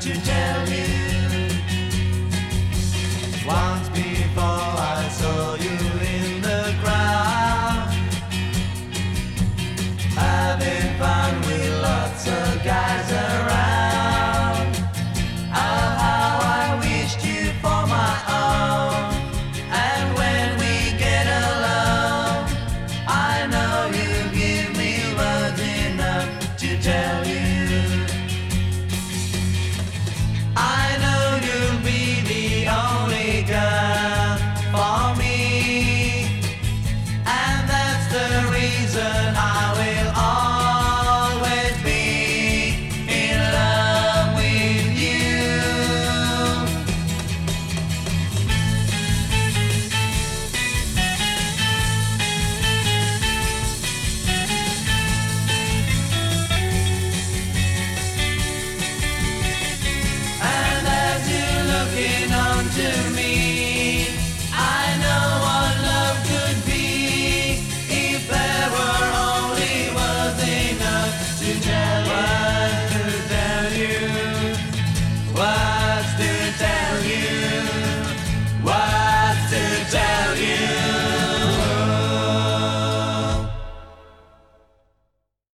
to tell